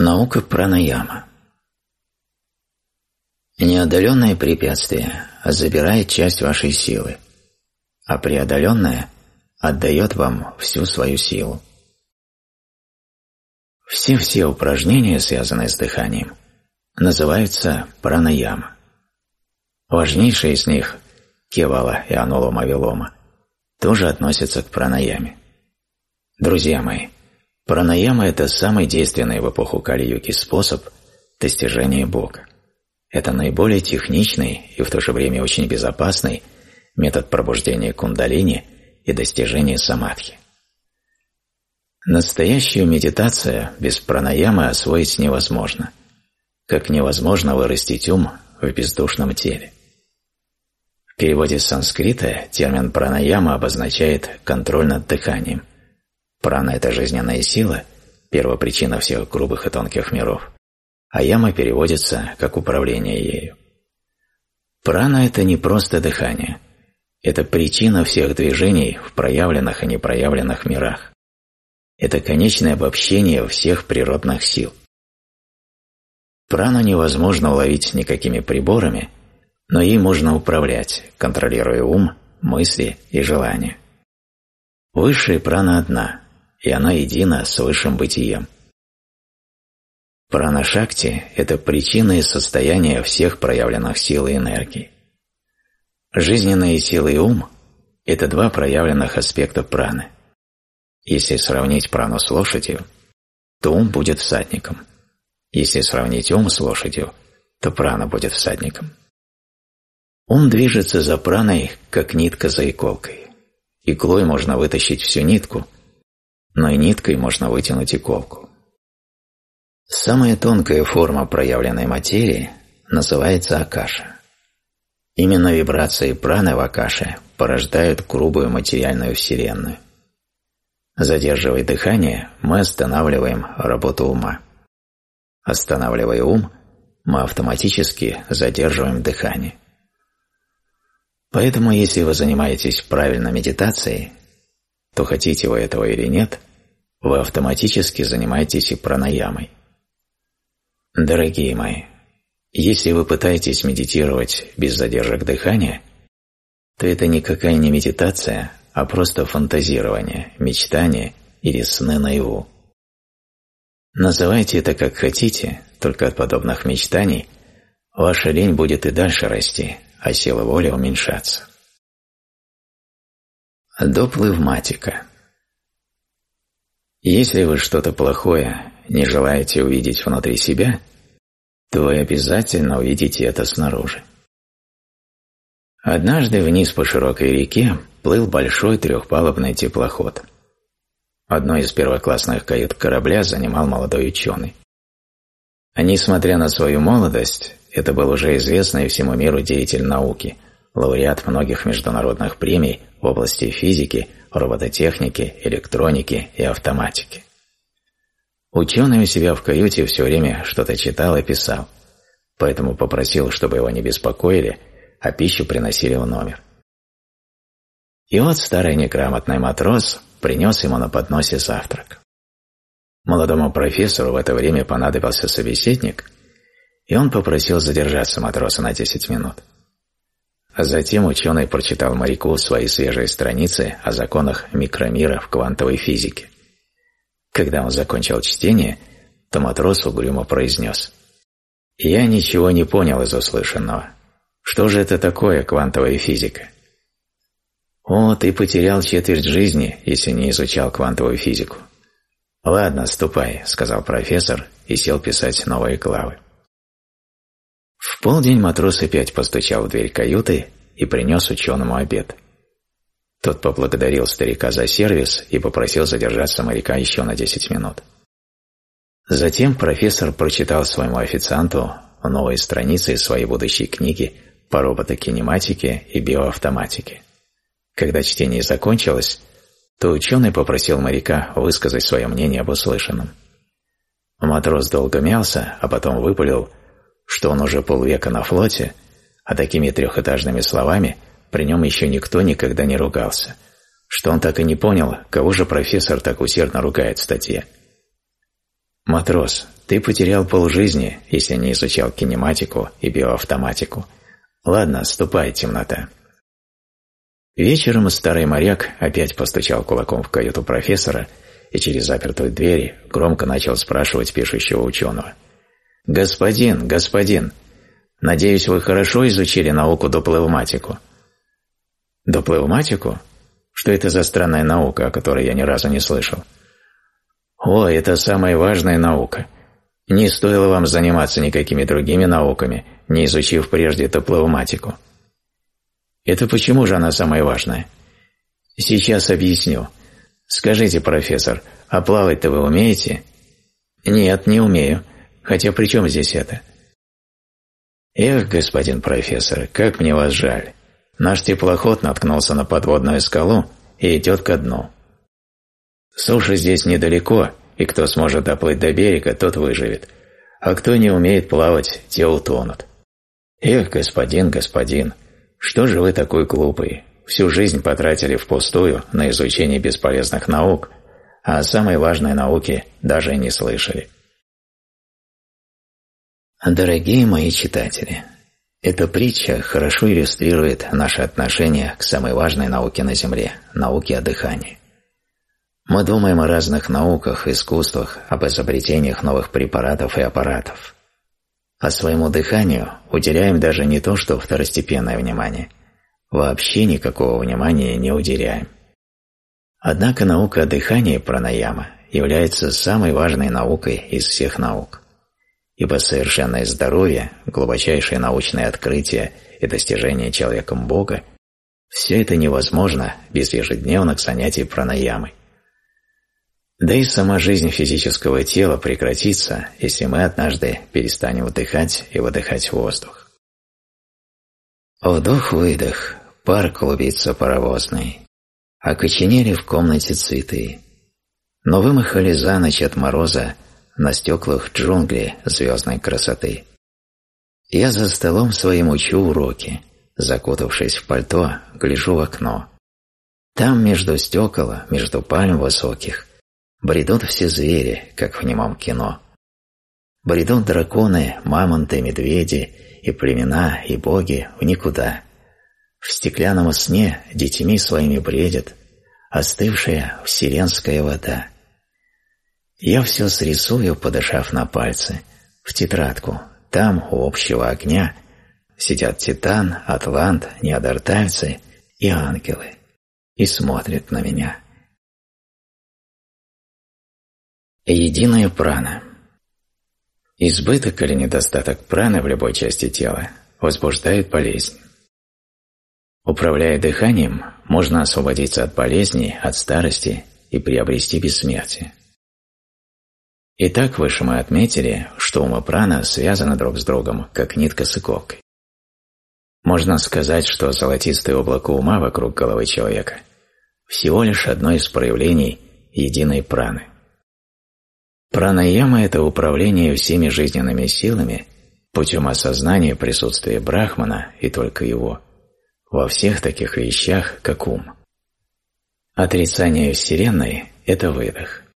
Наука пранаяма. Неодоленное препятствие забирает часть вашей силы, а преодоленное отдает вам всю свою силу. Все-все упражнения, связанные с дыханием, называются пранаяма. Важнейшие из них – кевала и анулома-вилома – тоже относятся к пранаяме. Друзья мои – Пранаяма – это самый действенный в эпоху Кали-Юги способ достижения Бога. Это наиболее техничный и в то же время очень безопасный метод пробуждения кундалини и достижения самадхи. Настоящую медитацию без пранаямы освоить невозможно, как невозможно вырастить ум в бездушном теле. В переводе с санскрита термин пранаяма обозначает контроль над дыханием, Прана – это жизненная сила, первопричина всех грубых и тонких миров, а яма переводится как управление ею. Прана – это не просто дыхание. Это причина всех движений в проявленных и непроявленных мирах. Это конечное обобщение всех природных сил. Прану невозможно уловить никакими приборами, но ей можно управлять, контролируя ум, мысли и желания. Высшая прана одна, и она едина с высшим бытием. Прана-шакти – это причина и состояние всех проявленных сил и энергий. Жизненные силы и ум – это два проявленных аспекта праны. Если сравнить прану с лошадью, то ум будет всадником. Если сравнить ум с лошадью, то прана будет всадником. Ум движется за праной, как нитка за иголкой. Иглой можно вытащить всю нитку – но и ниткой можно вытянуть иголку. Самая тонкая форма проявленной материи называется акаша. Именно вибрации праны в акаше порождают грубую материальную вселенную. Задерживая дыхание, мы останавливаем работу ума. Останавливая ум, мы автоматически задерживаем дыхание. Поэтому, если вы занимаетесь правильной медитацией, то хотите вы этого или нет, вы автоматически занимаетесь и пранаямой. Дорогие мои, если вы пытаетесь медитировать без задержек дыхания, то это никакая не медитация, а просто фантазирование, мечтание или сны наяву. Называйте это как хотите, только от подобных мечтаний ваша лень будет и дальше расти, а сила воли уменьшаться. Доплывматика – если вы что-то плохое не желаете увидеть внутри себя, то вы обязательно увидите это снаружи. Однажды вниз по широкой реке плыл большой трехпалубный теплоход. Одной из первоклассных кают корабля занимал молодой ученый. А несмотря на свою молодость, это был уже известный всему миру деятель науки, лауреат многих международных премий в области физики робототехники, электроники и автоматики. Ученый у себя в каюте все время что-то читал и писал, поэтому попросил, чтобы его не беспокоили, а пищу приносили в номер. И вот старый некрамотный матрос принес ему на подносе завтрак. Молодому профессору в это время понадобился собеседник, и он попросил задержаться матроса на 10 минут. А Затем ученый прочитал моряку свои свежие страницы о законах микромира в квантовой физике. Когда он закончил чтение, то матрос угрюмо произнес. «Я ничего не понял из услышанного. Что же это такое квантовая физика?» «О, ты потерял четверть жизни, если не изучал квантовую физику». «Ладно, ступай», — сказал профессор и сел писать новые главы. В полдень матрос опять постучал в дверь каюты и принес ученому обед. Тот поблагодарил старика за сервис и попросил задержаться моряка еще на десять минут. Затем профессор прочитал своему официанту новые страницы своей будущей книги по роботокинематике и биоавтоматике. Когда чтение закончилось, то ученый попросил моряка высказать свое мнение об услышанном. Матрос долго мялся, а потом выпалил, что он уже полвека на флоте, а такими трехэтажными словами при нем еще никто никогда не ругался, что он так и не понял, кого же профессор так усердно ругает в статье. «Матрос, ты потерял полжизни, если не изучал кинематику и биоавтоматику. Ладно, ступай, темнота». Вечером старый моряк опять постучал кулаком в каюту профессора и через запертую дверь громко начал спрашивать пишущего ученого – «Господин, господин, надеюсь, вы хорошо изучили науку дуплевматику». «Дуплевматику? Что это за странная наука, о которой я ни разу не слышал?» «О, это самая важная наука. Не стоило вам заниматься никакими другими науками, не изучив прежде дуплевматику». «Это почему же она самая важная?» «Сейчас объясню. Скажите, профессор, а плавать-то вы умеете?» «Нет, не умею. Хотя при чем здесь это? Эх, господин профессор, как мне вас жаль. Наш теплоход наткнулся на подводную скалу и идет ко дну. Суша здесь недалеко, и кто сможет доплыть до берега, тот выживет. А кто не умеет плавать, те утонут. Эх, господин, господин, что же вы такой глупый? Всю жизнь потратили впустую на изучение бесполезных наук, а самой важной науки даже и не слышали. Дорогие мои читатели, эта притча хорошо иллюстрирует наше отношение к самой важной науке на Земле – науке о дыхании. Мы думаем о разных науках, искусствах, об изобретениях новых препаратов и аппаратов. А своему дыханию уделяем даже не то, что второстепенное внимание. Вообще никакого внимания не уделяем. Однако наука о дыхании пранаяма является самой важной наукой из всех наук ибо совершенное здоровье, глубочайшее научное открытие и достижение человеком Бога – все это невозможно без ежедневных занятий пранаямой. Да и сама жизнь физического тела прекратится, если мы однажды перестанем вдыхать и выдыхать воздух. Вдох-выдох, пар клубится паровозный, окоченели в комнате цветы, но вымахали за ночь от мороза – на стеклах джунглей звездной красоты. Я за столом своим учу уроки, закутавшись в пальто, гляжу в окно. Там между стекол, между пальм высоких, бредут все звери, как в немом кино. Бредут драконы, мамонты, медведи, и племена, и боги в никуда. В стеклянном сне детьми своими бредит, остывшая вселенская вода. Я все срисую, подышав на пальцы, в тетрадку. Там у общего огня сидят Титан, Атлант, неодортальцы и ангелы. И смотрят на меня. Единая прана. Избыток или недостаток праны в любой части тела возбуждает болезнь. Управляя дыханием, можно освободиться от болезней, от старости и приобрести бессмертие. Итак, выше мы отметили, что ума-прана связана друг с другом, как нитка с иголкой. Можно сказать, что золотистое облако ума вокруг головы человека всего лишь одно из проявлений единой праны. Пранаяма – это управление всеми жизненными силами путем осознания присутствия Брахмана и только его во всех таких вещах, как ум. Отрицание Вселенной – это выдох –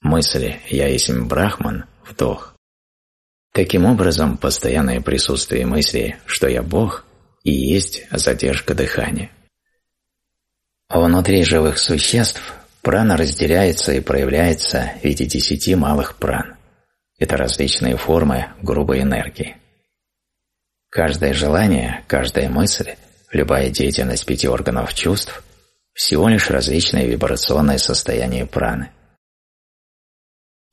Мысли «я есть брахман» – вдох. Таким образом, постоянное присутствие мысли «что я Бог» и есть задержка дыхания. Внутри живых существ прана разделяется и проявляется в виде десяти малых пран. Это различные формы грубой энергии. Каждое желание, каждая мысль, любая деятельность пяти органов чувств – всего лишь различные вибрационные состояния праны.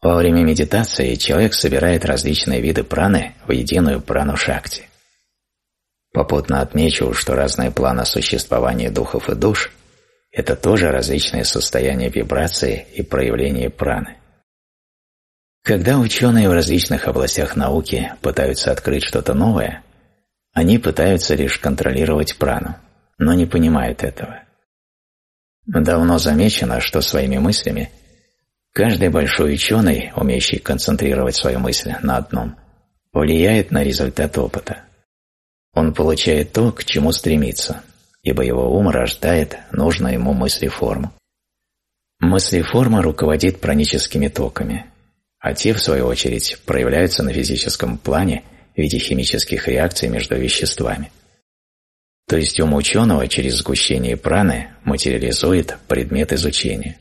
Во время медитации человек собирает различные виды праны в единую прану шакти. Попутно отмечу, что разные планы существования духов и душ – это тоже различные состояния вибрации и проявления праны. Когда ученые в различных областях науки пытаются открыть что-то новое, они пытаются лишь контролировать прану, но не понимают этого. Давно замечено, что своими мыслями – Каждый большой ученый, умеющий концентрировать свою мысль на одном, влияет на результат опыта. Он получает то, к чему стремится, ибо его ум рождает нужную ему мыслеформу. Мыслеформа руководит праническими токами, а те, в свою очередь, проявляются на физическом плане в виде химических реакций между веществами. То есть ум ученого через сгущение праны материализует предмет изучения.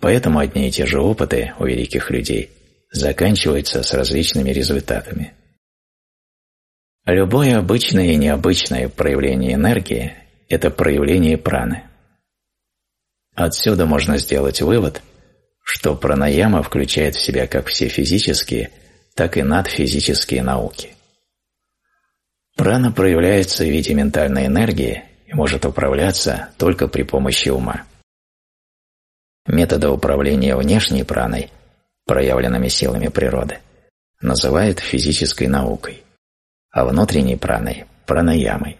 Поэтому одни и те же опыты у великих людей заканчиваются с различными результатами. Любое обычное и необычное проявление энергии – это проявление праны. Отсюда можно сделать вывод, что пранаяма включает в себя как все физические, так и надфизические науки. Прана проявляется в виде ментальной энергии и может управляться только при помощи ума метода управления внешней праной, проявленными силами природы, называют физической наукой, а внутренней праной – пранаямой.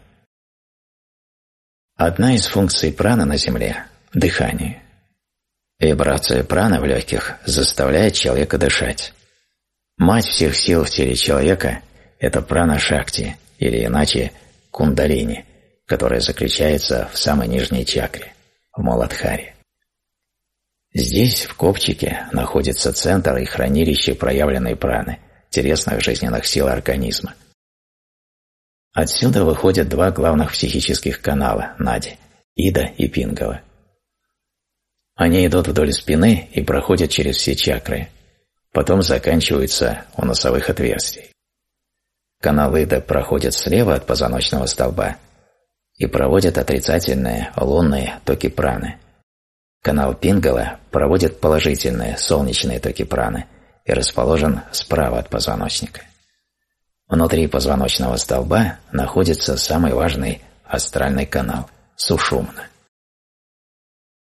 Одна из функций праны на Земле – дыхание. Вибрация праны в легких заставляет человека дышать. Мать всех сил в теле человека – это прана-шакти, или иначе – кундалини, которая заключается в самой нижней чакре – в моладхаре. Здесь, в копчике, находится центр и хранилище проявленной праны, телесных жизненных сил организма. Отсюда выходят два главных психических канала Нади – Ида и Пингала. Они идут вдоль спины и проходят через все чакры. Потом заканчиваются у носовых отверстий. Каналы Ида проходят слева от позвоночного столба и проводят отрицательные лунные токи праны – Канал Пингала проводит положительные солнечные токи праны и расположен справа от позвоночника. Внутри позвоночного столба находится самый важный астральный канал – сушумна.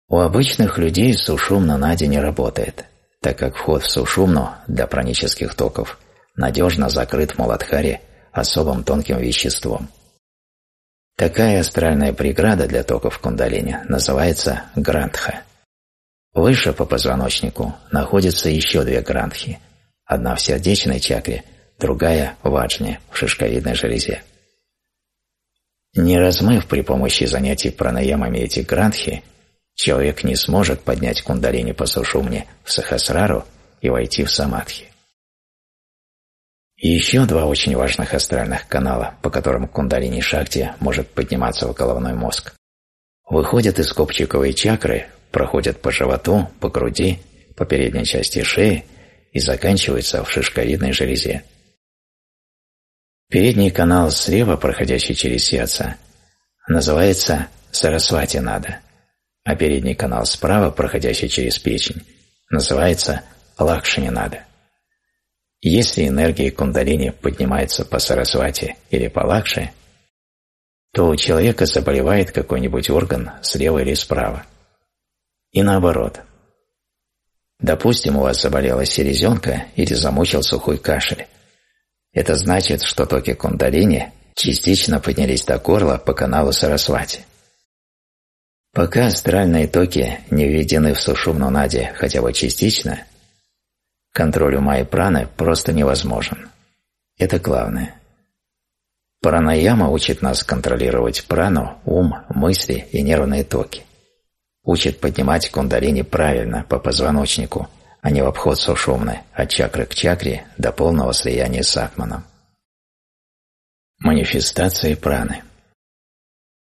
У обычных людей сушумна на день не работает, так как вход в сушумну для пранических токов надежно закрыт в Маладхаре особым тонким веществом – Такая астральная преграда для токов кундалини называется грантха. Выше по позвоночнику находятся еще две грантхи. Одна в сердечной чакре, другая в аджне, в шишковидной железе. Не размыв при помощи занятий пранаямами эти грантхи, человек не сможет поднять кундалини по сушумне в сахасрару и войти в самадхи. Еще два очень важных астральных канала, по которым кундалини шакти может подниматься в головной мозг. Выходят из копчиковой чакры, проходят по животу, по груди, по передней части шеи и заканчиваются в шишковидной железе. Передний канал слева, проходящий через сердце, называется Сарасвати Нада, а передний канал справа, проходящий через печень, называется Лакшини Нада. Если энергия кундалини поднимается по Сарасвате или по Лакше, то у человека заболевает какой-нибудь орган слева или справа. И наоборот. Допустим, у вас заболела селезенка или замучил сухой кашель. Это значит, что токи кундалини частично поднялись до горла по каналу Сарасвати. Пока астральные токи не введены в сушумну наде хотя бы частично – Контроль ума и праны просто невозможен. Это главное. Пранаяма учит нас контролировать прану, ум, мысли и нервные токи. Учит поднимать кундалини правильно, по позвоночнику, а не в обход сушумны, от чакры к чакре до полного слияния с атманом. Манифестации праны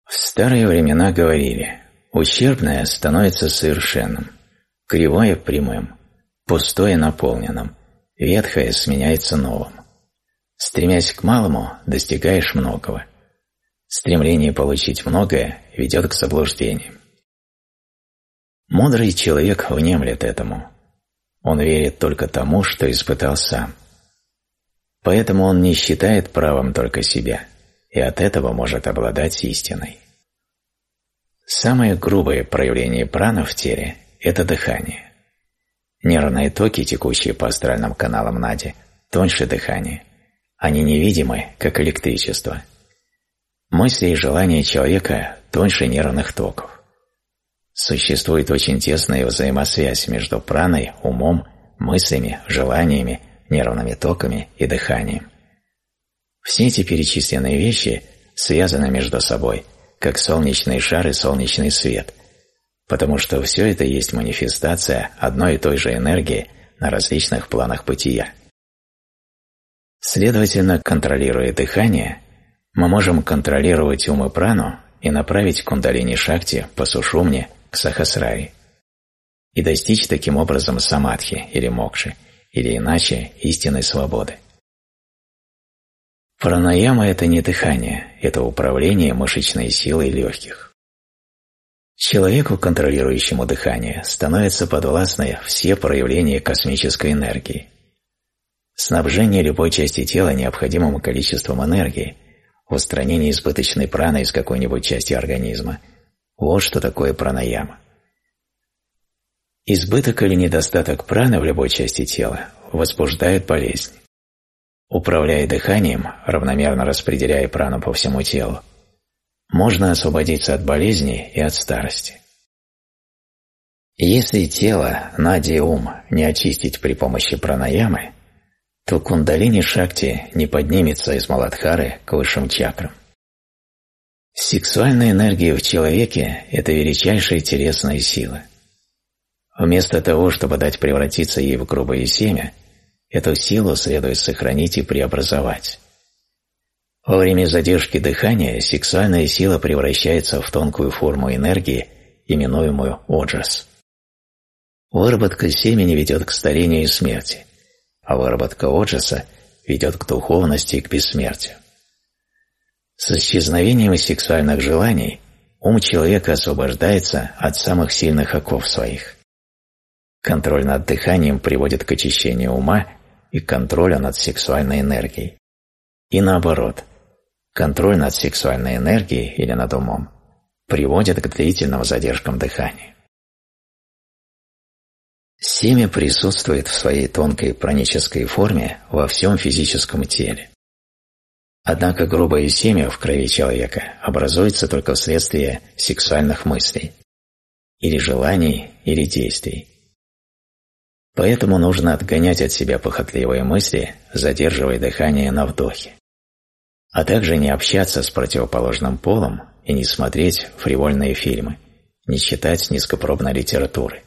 В старые времена говорили, ущербное становится совершенным, кривое – прямым – пустое наполненным, ветхое сменяется новым. Стремясь к малому, достигаешь многого. Стремление получить многое ведет к заблуждениям. Мудрый человек внемлет этому. Он верит только тому, что испытал сам. Поэтому он не считает правом только себя, и от этого может обладать истиной. Самое грубое проявление прана в теле – это дыхание. Нервные токи, текущие по астральным каналам Нади, тоньше дыхания. Они невидимы, как электричество. Мысли и желания человека тоньше нервных токов. Существует очень тесная взаимосвязь между праной, умом, мыслями, желаниями, нервными токами и дыханием. Все эти перечисленные вещи связаны между собой, как солнечный шар и солнечный свет, потому что все это есть манифестация одной и той же энергии на различных планах бытия. Следовательно, контролируя дыхание, мы можем контролировать ум и прану и направить кундалини-шакти по сушумне к сахасраи и достичь таким образом самадхи или мокши, или иначе истинной свободы. Пранаяма – это не дыхание, это управление мышечной силой легких. Человеку контролирующему дыхание становится подвластной все проявления космической энергии. Снабжение любой части тела необходимым количеством энергии, устранение избыточной праны из какой-нибудь части организма – вот что такое пранаяма. Избыток или недостаток праны в любой части тела возбуждает болезнь. Управляя дыханием, равномерно распределяя прану по всему телу, можно освободиться от болезни и от старости. Если тело, нади и ум не очистить при помощи пранаямы, то кундалини шакти не поднимется из Маладхары к высшим чакрам. Сексуальная энергия в человеке – это величайшая телесная сила. Вместо того, чтобы дать превратиться ей в грубое семя, эту силу следует сохранить и преобразовать. Во время задержки дыхания сексуальная сила превращается в тонкую форму энергии, именуемую оджас. Выработка семени ведет к старению и смерти, а выработка оджаса ведет к духовности и к бессмертию. С исчезновением сексуальных желаний ум человека освобождается от самых сильных оков своих. Контроль над дыханием приводит к очищению ума и контролю над сексуальной энергией. И наоборот – Контроль над сексуальной энергией или над умом приводит к длительным задержкам дыхания. Семя присутствует в своей тонкой пранической форме во всем физическом теле. Однако грубое семя в крови человека образуется только вследствие сексуальных мыслей, или желаний, или действий. Поэтому нужно отгонять от себя похотливые мысли, задерживая дыхание на вдохе а также не общаться с противоположным полом и не смотреть фривольные фильмы, не читать низкопробной литературы.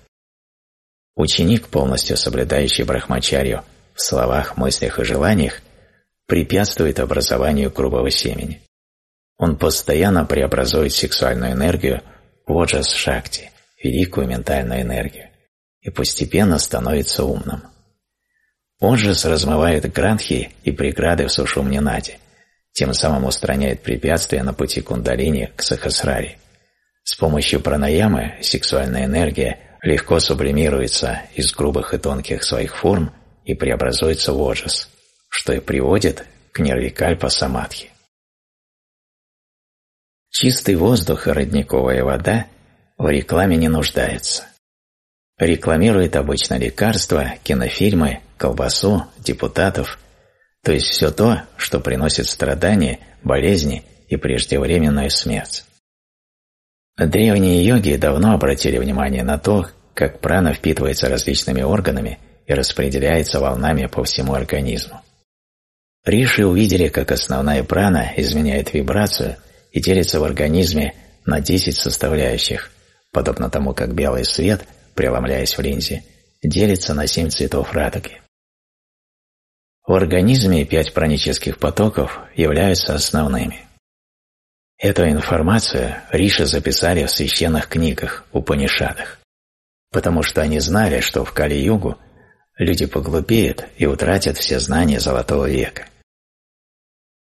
Ученик, полностью соблюдающий брахмачарью в словах, мыслях и желаниях, препятствует образованию грубого семени. Он постоянно преобразует сексуальную энергию в оджас-шакти, великую ментальную энергию, и постепенно становится умным. Оджас размывает гранхи и преграды в сушумнинаде – тем самым устраняет препятствия на пути кундалини к сахасраре. С помощью пранаямы сексуальная энергия легко сублимируется из грубых и тонких своих форм и преобразуется в ожас, что и приводит к нервикальпа самадхи. Чистый воздух и родниковая вода в рекламе не нуждаются. Рекламирует обычно лекарства, кинофильмы, колбасу, депутатов – то есть все то, что приносит страдания, болезни и преждевременную смерть. Древние йоги давно обратили внимание на то, как прана впитывается различными органами и распределяется волнами по всему организму. Риши увидели, как основная прана изменяет вибрацию и делится в организме на 10 составляющих, подобно тому, как белый свет, преломляясь в линзе, делится на 7 цветов радуги. В организме пять пранических потоков являются основными. Эту информацию Риши записали в священных книгах, Упанишадах, потому что они знали, что в Кали-югу люди поглупеют и утратят все знания Золотого века.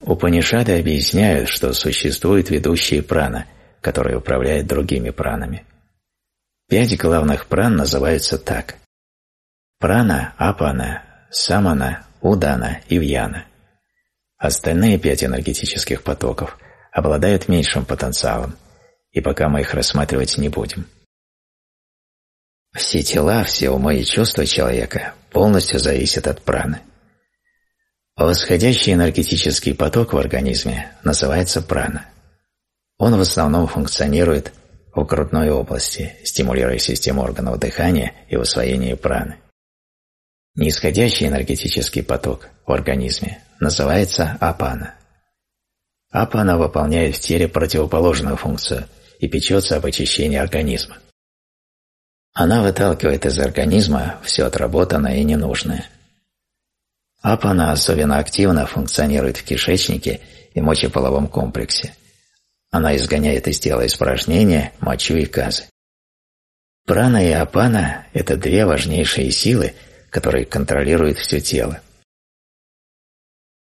Упанишады объясняют, что существуют ведущие прана, которые управляют другими пранами. Пять главных пран называются так. Прана – апана, самана, Удана и Вьяна. Остальные пять энергетических потоков обладают меньшим потенциалом, и пока мы их рассматривать не будем. Все тела, все умы и чувства человека полностью зависят от праны. Восходящий энергетический поток в организме называется прана. Он в основном функционирует в грудной области, стимулируя систему органов дыхания и усвоения праны. Нисходящий энергетический поток в организме называется апана. Апана выполняет в теле противоположную функцию и печется об очищении организма. Она выталкивает из организма все отработанное и ненужное. Апана особенно активно функционирует в кишечнике и мочеполовом комплексе. Она изгоняет из тела испражнения, мочу и газы. Прана и апана – это две важнейшие силы – который контролирует все тело.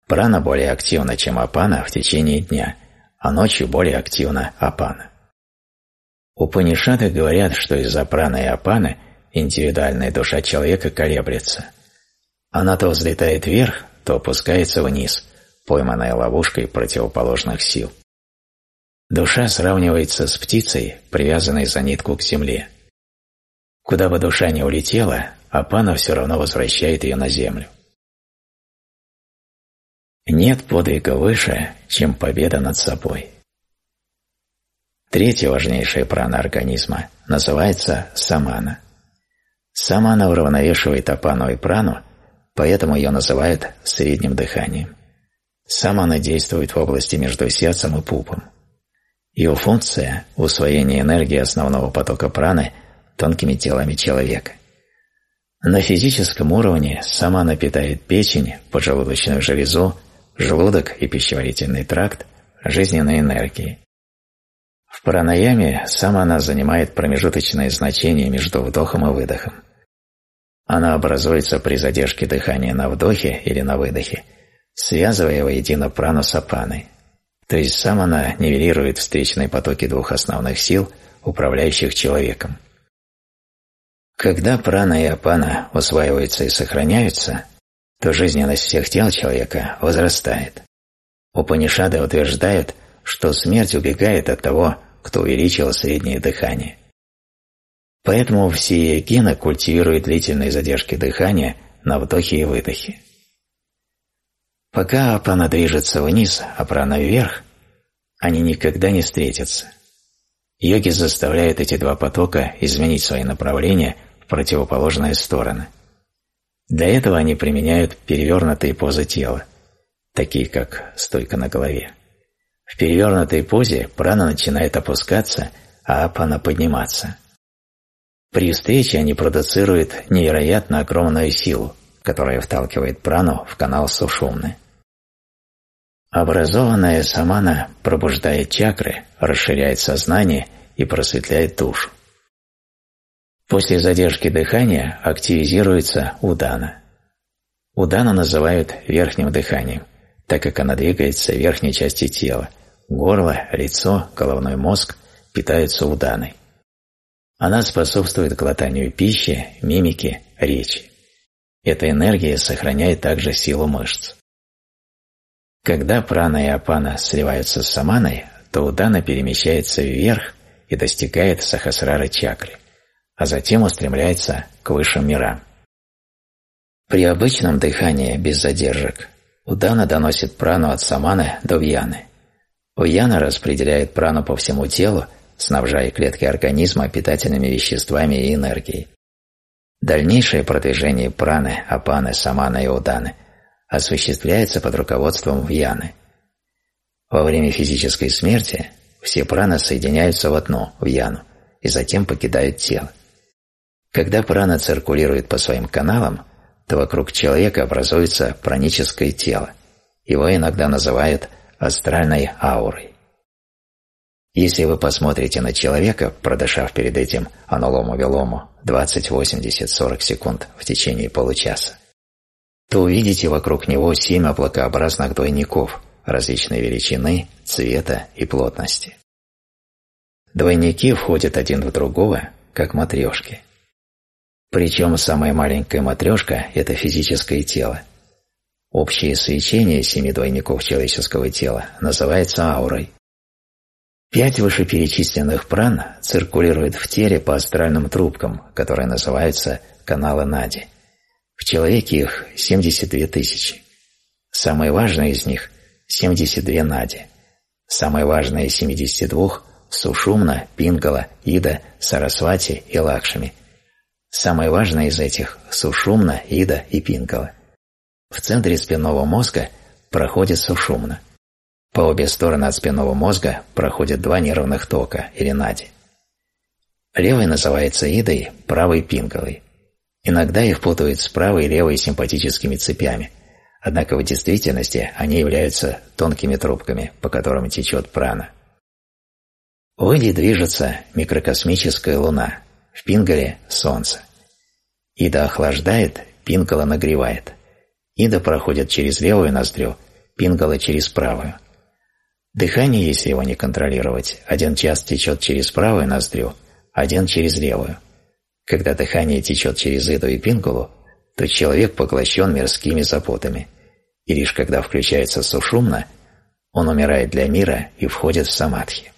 Прана более активна, чем апана в течение дня, а ночью более активна апана. У Упанишады говорят, что из-за праны и апаны индивидуальная душа человека колеблется. Она то взлетает вверх, то опускается вниз, пойманная ловушкой противоположных сил. Душа сравнивается с птицей, привязанной за нитку к земле. Куда бы душа не улетела, а пана все равно возвращает ее на землю. Нет подвига выше, чем победа над собой. Третья важнейшая прана организма называется самана. Самана уравновешивает апану и прану, поэтому ее называют средним дыханием. Самана действует в области между сердцем и пупом. Ее функция – усвоение энергии основного потока праны тонкими телами человека. На физическом уровне сама она питает печень, поджелудочную железу, желудок и пищеварительный тракт жизненной энергией. В пранаяме сама она занимает промежуточное значение между вдохом и выдохом. Она образуется при задержке дыхания на вдохе или на выдохе, связывая воедино прану с апаной. То есть сама она нивелирует встречные потоки двух основных сил, управляющих человеком – когда прана и апана усваиваются и сохраняются, то жизненность всех тел человека возрастает. Упанишады утверждают, что смерть убегает от того, кто увеличил среднее дыхание. Поэтому все гены культивируют длительные задержки дыхания на вдохе и выдохе. Пока апана движется вниз, а прана вверх, они никогда не встретятся. Йоги заставляют эти два потока изменить свои направления противоположные стороны. Для этого они применяют перевернутые позы тела, такие как стойка на голове. В перевернутой позе прана начинает опускаться, а апана подниматься. При встрече они продуцируют невероятно огромную силу, которая вталкивает прану в канал сушумны. Образованная самана пробуждает чакры, расширяет сознание и просветляет душу. После задержки дыхания активизируется удана. Удана называют верхним дыханием, так как она двигается в верхней части тела. Горло, лицо, головной мозг питаются уданой. Она способствует глотанию пищи, мимике, речи. Эта энергия сохраняет также силу мышц. Когда прана и апана сливаются с саманой, то удана перемещается вверх и достигает сахасрары чакры а затем устремляется к высшим мирам. При обычном дыхании без задержек удана доносит прану от саманы до вьяны. Вьяна распределяет прану по всему телу, снабжая клетки организма питательными веществами и энергией. Дальнейшее продвижение праны, апаны, саманы и уданы осуществляется под руководством вьяны. Во время физической смерти все праны соединяются в одну, в и затем покидают тело. Когда прана циркулирует по своим каналам, то вокруг человека образуется праническое тело. Его иногда называют астральной аурой. Если вы посмотрите на человека, продышав перед этим аналому-велому 20-80-40 секунд в течение получаса, то увидите вокруг него семь облакообразных двойников различной величины, цвета и плотности. Двойники входят один в другого, как матрешки. Причем самая маленькая матрешка – это физическое тело. Общее свечение семи двойников человеческого тела называется аурой. Пять вышеперечисленных пран циркулируют в теле по астральным трубкам, которые называются каналы Нади. В человеке их 72 тысячи. Самое важное из них – 72 Нади. Самое важное из 72 – Сушумна, Пингала, Ида, Сарасвати и Лакшми – Самое важное из этих – сушумна, ида и пинкова. В центре спинного мозга проходит сушумна. По обе стороны от спинного мозга проходят два нервных тока или нади. Левый называется идой, правый – пинковой. Иногда их путают с правой и левой симпатическими цепями, однако в действительности они являются тонкими трубками, по которым течет прана. В Иде движется микрокосмическая луна, в Пингале – солнце. Ида охлаждает пингала нагревает, Ида да проходит через левую ноздрю, пингала через правую. Дыхание, если его не контролировать, один час течет через правую ноздрю, один через левую. Когда дыхание течет через иду и пингулу, то человек поглощен мирскими заботами, и лишь когда включается сушумно, он умирает для мира и входит в самадхи.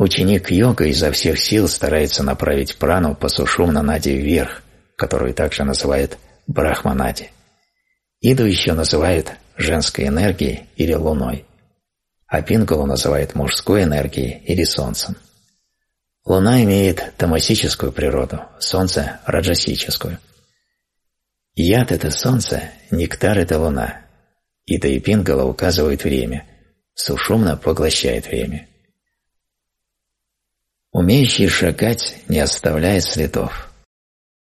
Ученик йога изо всех сил старается направить прану по сушумна наде вверх, которую также называют брахманади. Иду еще называют женской энергией или луной, а пингалу называют мужской энергией или солнцем. Луна имеет тамасическую природу, солнце – раджасическую. Яд – это солнце, нектар – это луна. Ида и пингала указывают время, сушумна поглощает время – Умеющий шагать не оставляет следов.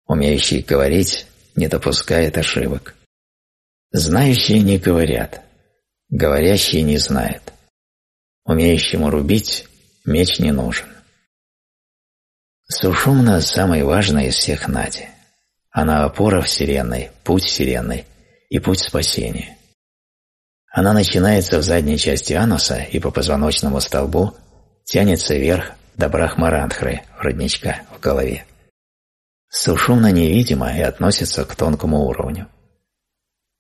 Умеющий говорить не допускает ошибок. Знающие не говорят. Говорящие не знают. Умеющему рубить меч не нужен. Сушумна – самая важная из всех Нади. Она опора Вселенной, путь Вселенной и путь спасения. Она начинается в задней части ануса и по позвоночному столбу тянется вверх добрах Маранхры, родничка в голове. Сушумно невидимо и относится к тонкому уровню.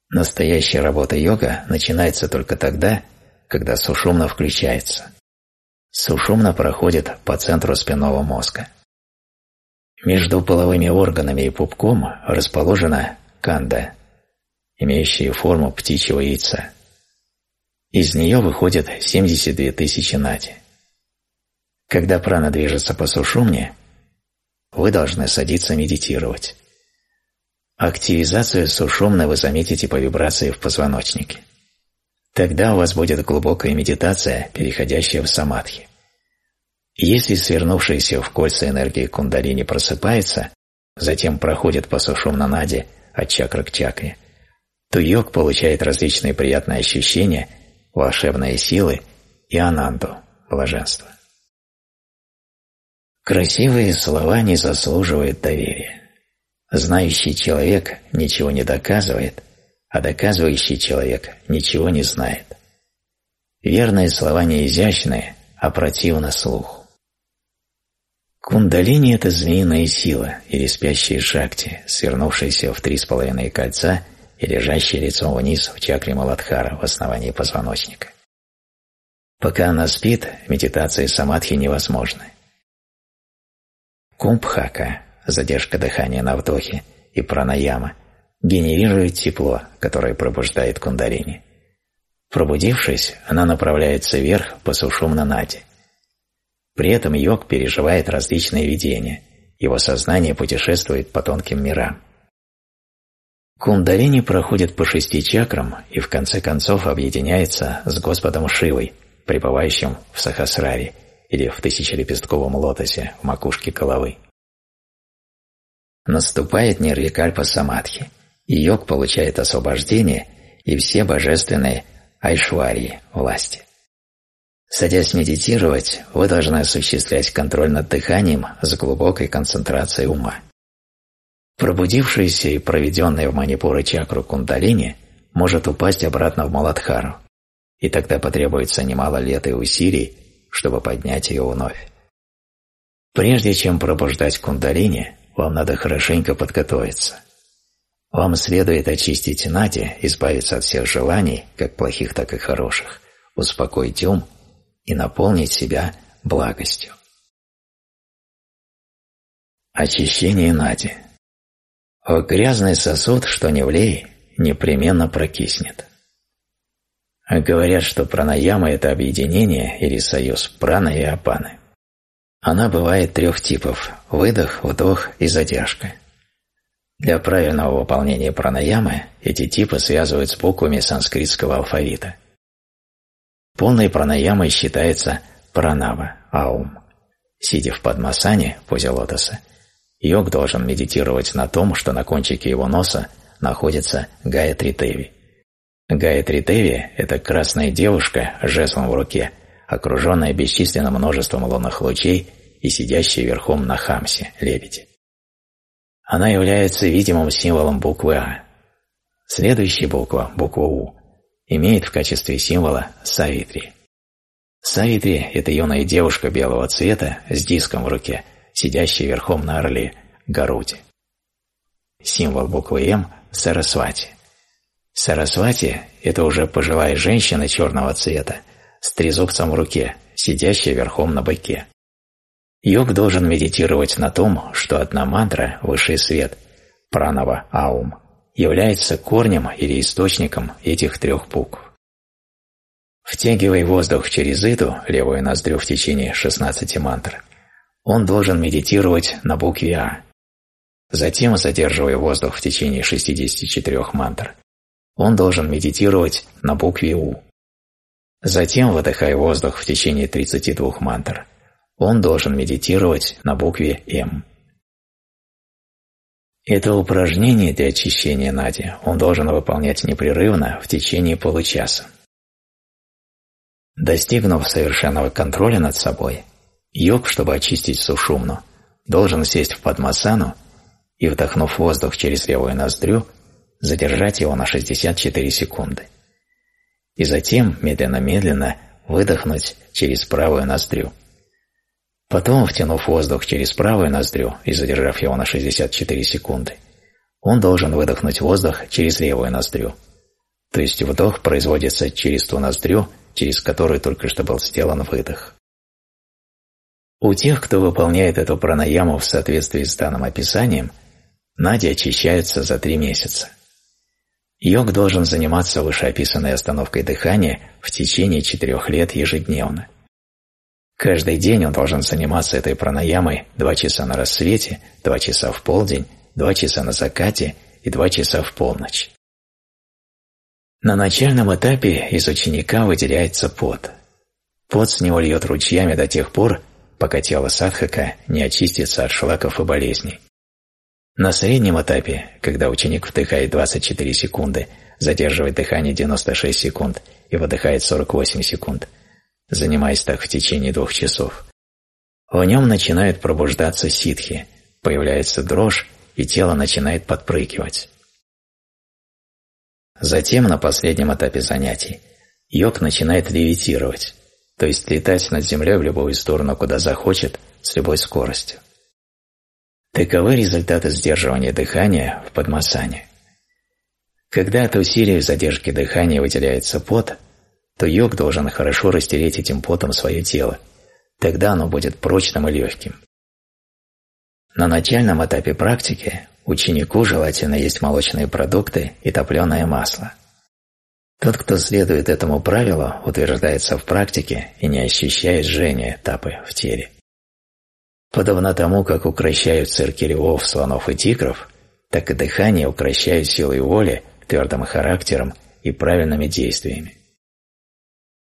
Настоящая работа йога начинается только тогда, когда сушумно включается. Сушумно проходит по центру спинного мозга. Между половыми органами и пупком расположена канда, имеющая форму птичьего яйца. Из нее выходит 72 тысячи нати. Когда прана движется по сушумне, вы должны садиться медитировать. Активизацию сушумны вы заметите по вибрации в позвоночнике. Тогда у вас будет глубокая медитация, переходящая в самадхи. Если свернувшаяся в кольца энергии кундалини просыпается, затем проходит по сушумно наде от чакры к чакре, то йог получает различные приятные ощущения, волшебные силы и ананду – блаженство. Красивые слова не заслуживают доверия. Знающий человек ничего не доказывает, а доказывающий человек ничего не знает. Верные слова не изящные, а противно слуху. Кундалини – это змеиная сила или спящие шакти, свернувшиеся в три с половиной кольца и лежащие лицом вниз в чакре Маладхара в основании позвоночника. Пока она спит, медитация самадхи невозможны. Комп-хака задержка дыхания на вдохе и пранаяма генерирует тепло, которое пробуждает кундалини. Пробудившись, она направляется вверх по сушумна наде. При этом йог переживает различные видения, его сознание путешествует по тонким мирам. Кундалини проходит по шести чакрам и в конце концов объединяется с Господом Шивой, пребывающим в Сахасраре – или в тысячелепестковом лотосе в макушке головы. Наступает нирвикальпа самадхи, и йог получает освобождение и все божественные айшварии власти. Садясь медитировать, вы должны осуществлять контроль над дыханием с глубокой концентрацией ума. Пробудившаяся и проведенная в манипуры чакру кундалини может упасть обратно в Маладхару, и тогда потребуется немало лет и усилий, чтобы поднять ее вновь. Прежде чем пробуждать кундалини, вам надо хорошенько подготовиться. Вам следует очистить нати, избавиться от всех желаний, как плохих, так и хороших, успокоить ум и наполнить себя благостью. Очищение нати. О грязный сосуд, что не влей, непременно прокиснет. Говорят, что пранаяма – это объединение или союз праны и апаны. Она бывает трех типов – выдох, вдох и задержка. Для правильного выполнения пранаямы эти типы связывают с буквами санскритского алфавита. Полной пранаямой считается пранава – аум. Сидя в подмасане, позе лотоса, йог должен медитировать на том, что на кончике его носа находится гаятри-теви. Гаятри Деви – это красная девушка с жезлом в руке, окруженная бесчисленным множеством лунных лучей и сидящая верхом на хамсе, лебеде. Она является видимым символом буквы «А». Следующая буква, буква «У», имеет в качестве символа Савитри. Савитри – это юная девушка белого цвета с диском в руке, сидящая верхом на орле, Гаруте. Символ буквы «М» – Сарасвати. Сарасвати – это уже пожилая женщина черного цвета, с трезубцем в руке, сидящая верхом на быке. Йог должен медитировать на том, что одна мантра – высший свет, пранава – аум, является корнем или источником этих трех букв. Втягивай воздух через иду, левую ноздрю в течение 16 мантр, он должен медитировать на букве А. Затем, задерживая воздух в течение 64 мантр, он должен медитировать на букве У. Затем, выдыхая воздух в течение 32 мантр, он должен медитировать на букве М. Это упражнение для очищения нади он должен выполнять непрерывно в течение получаса. Достигнув совершенного контроля над собой, йог, чтобы очистить сушумну, должен сесть в подмасану и, вдохнув воздух через левую ноздрю, задержать его на 64 секунды. И затем медленно-медленно выдохнуть через правую ноздрю. Потом, втянув воздух через правую ноздрю и задержав его на 64 секунды, он должен выдохнуть воздух через левую ноздрю. То есть вдох производится через ту ноздрю, через которую только что был сделан выдох. У тех, кто выполняет эту пранаяму в соответствии с данным описанием, нади очищаются за три месяца. Йог должен заниматься вышеописанной остановкой дыхания в течение четырех лет ежедневно. Каждый день он должен заниматься этой пранаямой 2 часа на рассвете, 2 часа в полдень, 2 часа на закате и 2 часа в полночь. На начальном этапе из ученика выделяется пот. Пот с него льет ручьями до тех пор, пока тело садхака не очистится от шлаков и болезней. На среднем этапе, когда ученик вдыхает 24 секунды, задерживает дыхание 96 секунд и выдыхает 48 секунд, занимаясь так в течение двух часов, в нем начинают пробуждаться ситхи, появляется дрожь и тело начинает подпрыгивать. Затем на последнем этапе занятий йог начинает левитировать, то есть летать над землей в любую сторону, куда захочет, с любой скоростью. Таковы результаты сдерживания дыхания в подмасане. Когда от усилия задержки дыхания выделяется пот, то йог должен хорошо растереть этим потом свое тело. Тогда оно будет прочным и легким. На начальном этапе практики ученику желательно есть молочные продукты и топленое масло. Тот, кто следует этому правилу, утверждается в практике и не ощущает жжения этапы в теле. Подобно тому, как укращают церкви львов, слонов и тигров, так и дыхание укращают силой воли, твердым характером и правильными действиями.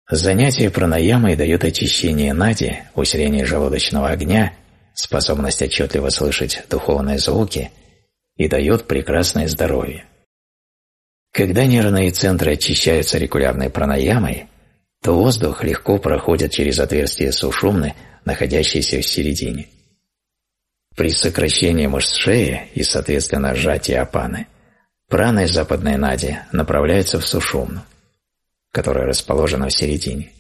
Занятия пранаямой дают очищение нади, усиление желудочного огня, способность отчетливо слышать духовные звуки и дает прекрасное здоровье. Когда нервные центры очищаются регулярной пранаямой, то воздух легко проходит через отверстие сушумны, находящееся в середине. При сокращении мышц шеи и, соответственно, сжатии апаны, прана из западной нади направляется в сушумну, которая расположена в середине.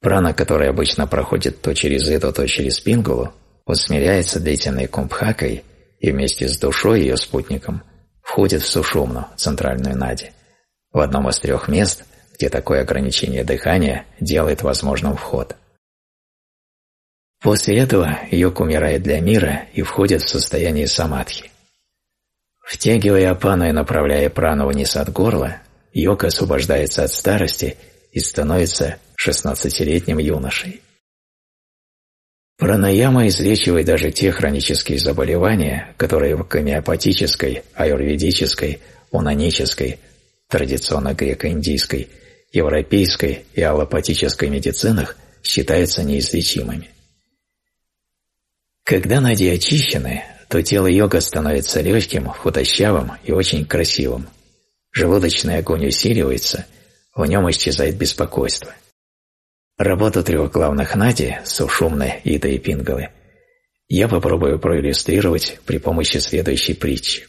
Прана, которая обычно проходит то через эту, то через пингулу, усмиряется длительной кумбхакой и вместе с душой ее спутником входит в сушумну, центральную нади. В одном из трех мест – где такое ограничение дыхания делает возможным вход. После этого йог умирает для мира и входит в состояние самадхи. Втягивая апану и направляя прану вниз от горла, йог освобождается от старости и становится 16-летним юношей. Пранаяма излечивает даже те хронические заболевания, которые в гомеопатической, аюрведической, унанической, традиционно греко-индийской европейской и аллопатической медицинах считаются неизлечимыми. Когда нади очищены, то тело йога становится легким, худощавым и очень красивым. Желудочный огонь усиливается, в нем исчезает беспокойство. Работу трех главных нади, сушумны, ида и пингалы, я попробую проиллюстрировать при помощи следующей притчи.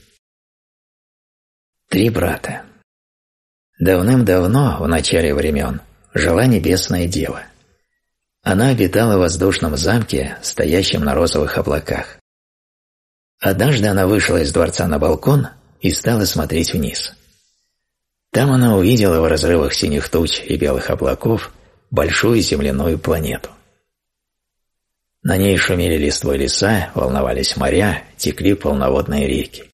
Три брата. Давным-давно, в начале времен, жила небесная дева. Она обитала в воздушном замке, стоящем на розовых облаках. Однажды она вышла из дворца на балкон и стала смотреть вниз. Там она увидела в разрывах синих туч и белых облаков большую земляную планету. На ней шумели листвой леса, волновались моря, текли полноводные реки.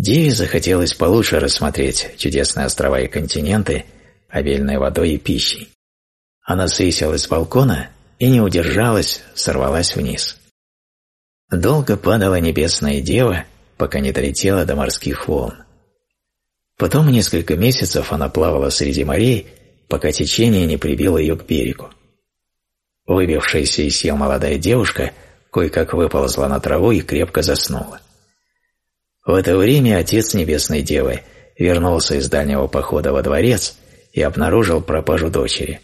Деве захотелось получше рассмотреть чудесные острова и континенты, обильной водой и пищей. Она свесилась с балкона и не удержалась, сорвалась вниз. Долго падала небесная дева, пока не долетела до морских волн. Потом несколько месяцев она плавала среди морей, пока течение не прибило ее к берегу. Выбившаяся из сил молодая девушка кое-как выползла на траву и крепко заснула. В это время Отец Небесной Девы вернулся из дальнего похода во дворец и обнаружил пропажу дочери.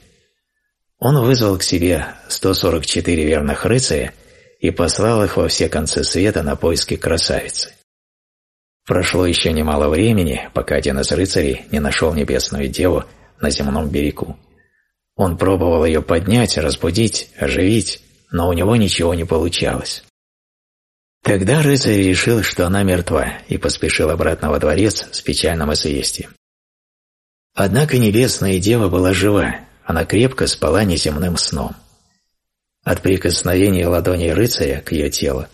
Он вызвал к себе 144 верных рыцаря и послал их во все концы света на поиски красавицы. Прошло еще немало времени, пока один из рыцарей не нашел небесную деву на земном берегу. Он пробовал ее поднять, разбудить, оживить, но у него ничего не получалось. Тогда рыцарь решил, что она мертва, и поспешил обратно во дворец с печальным известием. Однако небесная дева была жива, она крепко спала неземным сном. От прикосновения ладони рыцаря к ее телу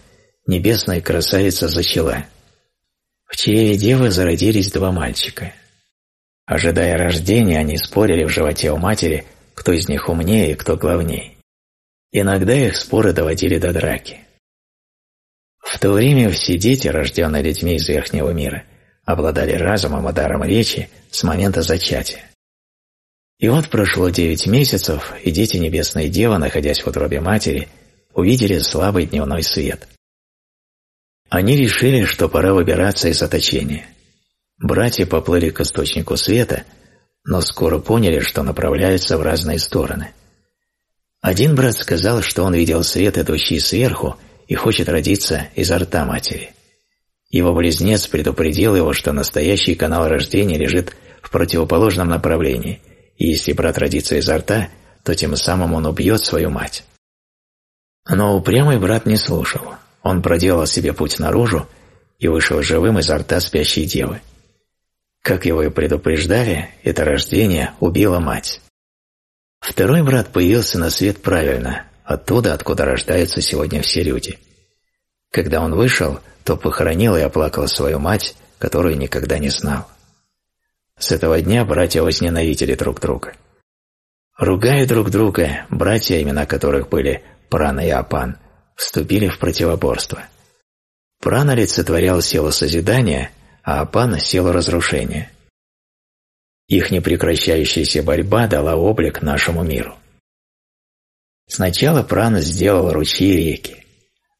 небесная красавица зачала. В чреве девы зародились два мальчика. Ожидая рождения, они спорили в животе у матери, кто из них умнее и кто главней. Иногда их споры доводили до драки. В то время все дети, рожденные людьми из верхнего мира, обладали разумом и даром речи с момента зачатия. И вот прошло девять месяцев, и дети Небесной Девы, находясь в утробе матери, увидели слабый дневной свет. Они решили, что пора выбираться из оточения. Братья поплыли к источнику света, но скоро поняли, что направляются в разные стороны. Один брат сказал, что он видел свет, идущий сверху, и хочет родиться изо рта матери. Его близнец предупредил его, что настоящий канал рождения лежит в противоположном направлении, и если брат родится изо рта, то тем самым он убьет свою мать. Но упрямый брат не слушал. Он проделал себе путь наружу и вышел живым изо рта спящей девы. Как его и предупреждали, это рождение убило мать. Второй брат появился на свет правильно, оттуда, откуда рождаются сегодня все люди. Когда он вышел, то похоронил и оплакал свою мать, которую никогда не знал. С этого дня братья возненавидели друг друга. Ругая друг друга, братья, имена которых были Прана и Апан, вступили в противоборство. Прана олицетворял силу созидания, а Апан – силу разрушения. Их непрекращающаяся борьба дала облик нашему миру. Сначала Прана сделал ручьи и реки.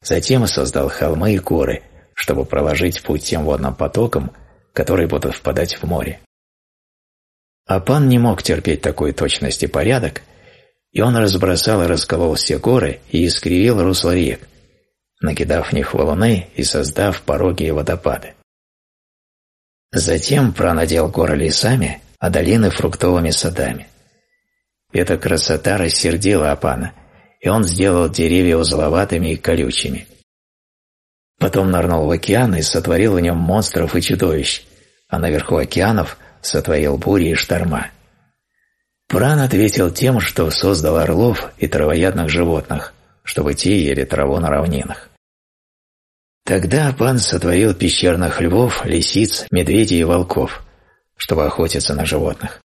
Затем создал холмы и горы, чтобы проложить путь тем водным потокам, которые будут впадать в море. Апан не мог терпеть такой точности порядок, и он разбросал и расколол все горы и искривил русло рек, накидав в них валуны и создав пороги и водопады. Затем пронадел горы лесами, а долины фруктовыми садами. Эта красота рассердила Апана, и он сделал деревья узловатыми и колючими. Потом нырнул в океан и сотворил в нем монстров и чудовищ, а наверху океанов сотворил бури и шторма. Пран ответил тем, что создал орлов и травоядных животных, чтобы те ели траву на равнинах. Тогда Апан сотворил пещерных львов, лисиц, медведей и волков, чтобы охотиться на животных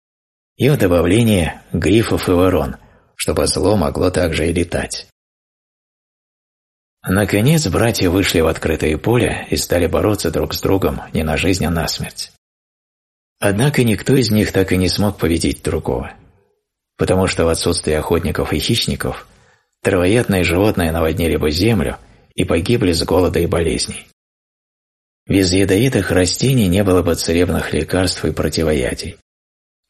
и в добавлении грифов и ворон, чтобы зло могло также и летать. Наконец, братья вышли в открытое поле и стали бороться друг с другом не на жизнь, а на смерть. Однако никто из них так и не смог победить другого, потому что в отсутствие охотников и хищников травоядные животные наводнили бы землю и погибли с голода и болезней. Без ядовитых растений не было бы целебных лекарств и противоядий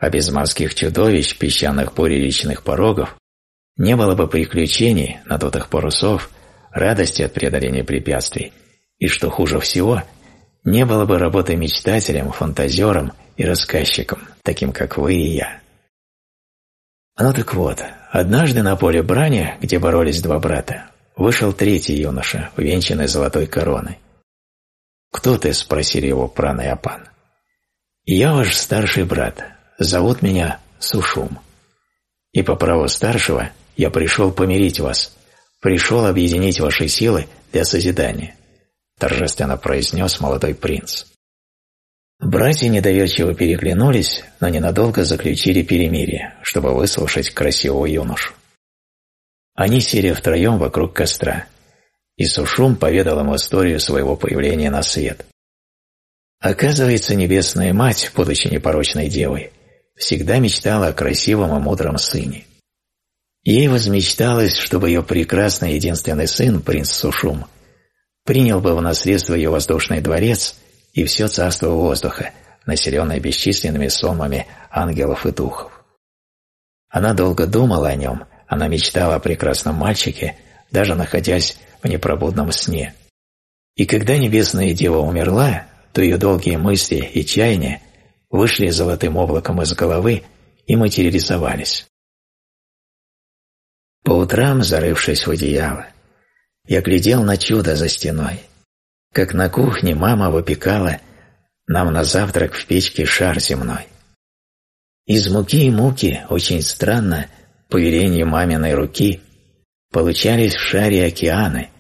а без морских чудовищ, песчаных бурь и личных порогов не было бы приключений, надутых парусов, радости от преодоления препятствий, и, что хуже всего, не было бы работы мечтателем, фантазером и рассказчиком, таким как вы и я. Ну так вот, однажды на поле брани, где боролись два брата, вышел третий юноша, увенчанный золотой короной. «Кто ты?» – спросили его Прана и Апан. «Я ваш старший брат, зовут меня Сушум. И по праву старшего я пришел помирить вас, пришел объединить ваши силы для созидания», – торжественно произнес молодой принц. Братья недоверчиво переглянулись, но ненадолго заключили перемирие, чтобы выслушать красивого юношу. Они сели втроем вокруг костра, и Сушум поведал им историю своего появления на свет. Оказывается, Небесная Мать, будучи непорочной девой, всегда мечтала о красивом и мудром сыне. Ей возмечталось, чтобы ее прекрасный единственный сын, принц Сушум, принял бы в наследство ее воздушный дворец и все царство воздуха, населенное бесчисленными сомами ангелов и духов. Она долго думала о нем, она мечтала о прекрасном мальчике, даже находясь в непробудном сне. И когда небесная дева умерла, то ее долгие мысли и чаяния вышли золотым облаком из головы и материализовались. По утрам, зарывшись в одеяло, я глядел на чудо за стеной, как на кухне мама выпекала нам на завтрак в печке шар земной. Из муки и муки, очень странно, по велению маминой руки, получались в шаре океаны,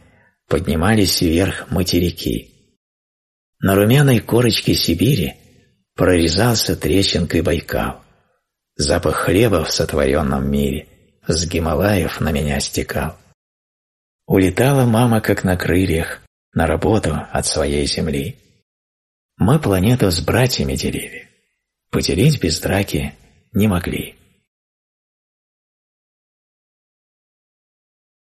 поднимались вверх материки. На румяной корочке Сибири прорезался трещинкой Байкал. Запах хлеба в сотворенном мире с Гималаев на меня стекал. Улетала мама, как на крыльях, на работу от своей земли. Мы планету с братьями делили. Поделить без драки не могли.